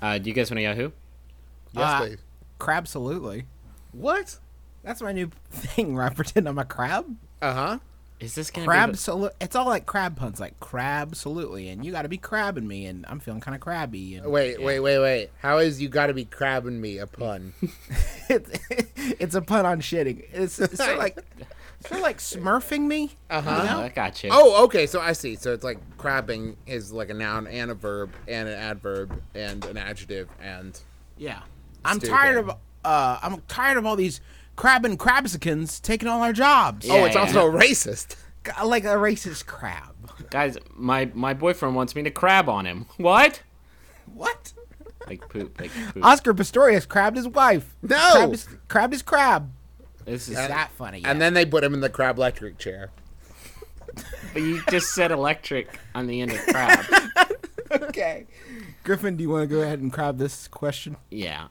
Uh, do you guys want to Yahoo? Yes, Uh, please. Crabsolutely. What? That's my new thing where I pretend I'm a crab. Uh huh. Is this gonna Crab be? salu- It's all like crab puns, like crab absolutely, and you got to be crabbing me, and I'm feeling kind of crabby. And Wait, wait, wait, wait. How is you got to be crabbing me a pun? it's, it's a pun on shitting. It's, it's sort of like of like smurfing me. Uh huh. oh, I got you. Oh, okay. So I see. So it's like crabbing is like a noun and a verb and an adverb and an adjective and Yeah, I'm Stupid. tired of uh, I'm tired of all these crabbing crabsicans taking all our jobs. Yeah. oh, it's also racist. like a racist crab. guys, my my boyfriend wants me to crab on him. What? What? Like poop. Like poop. Oscar Pistorius crabbed his wife. No! crabbed his, crabbed his crab. This is. Is that funny? And then they put him in the crab electric chair. But you just said electric on the end of crab. okay. Griffin, do you want to go ahead and crab this question? yeah.